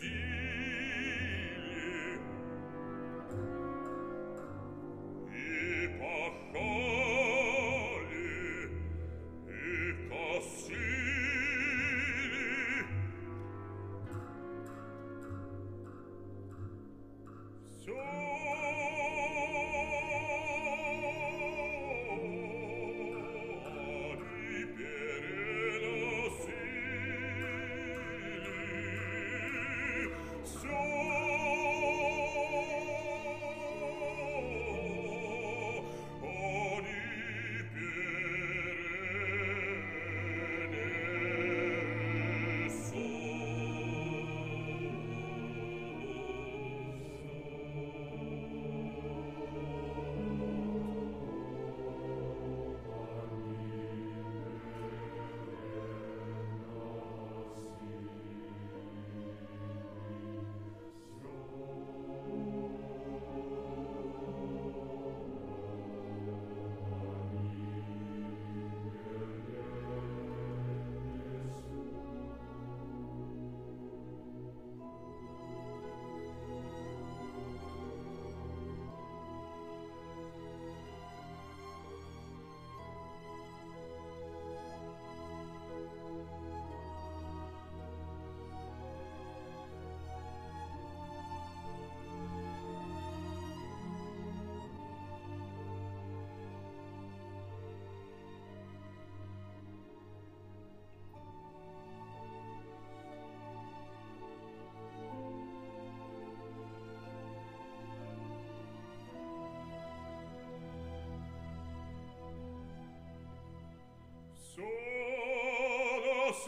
see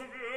se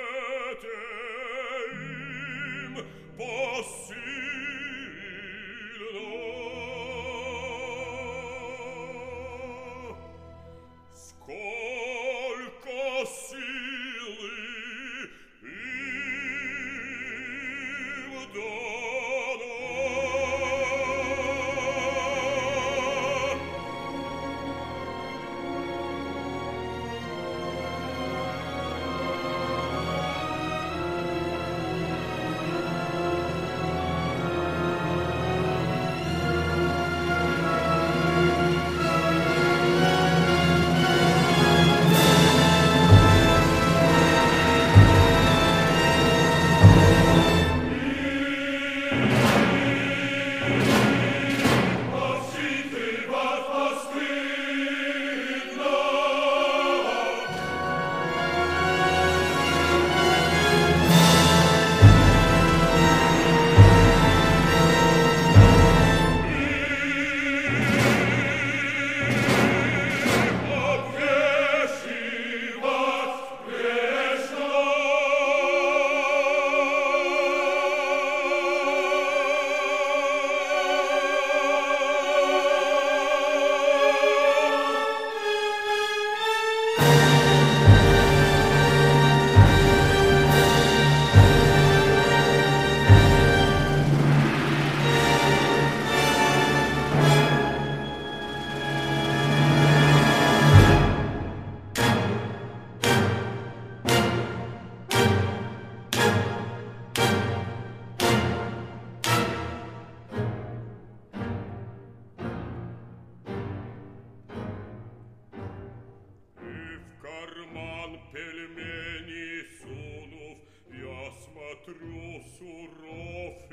пельмени сунув, я смотрю суров и тих.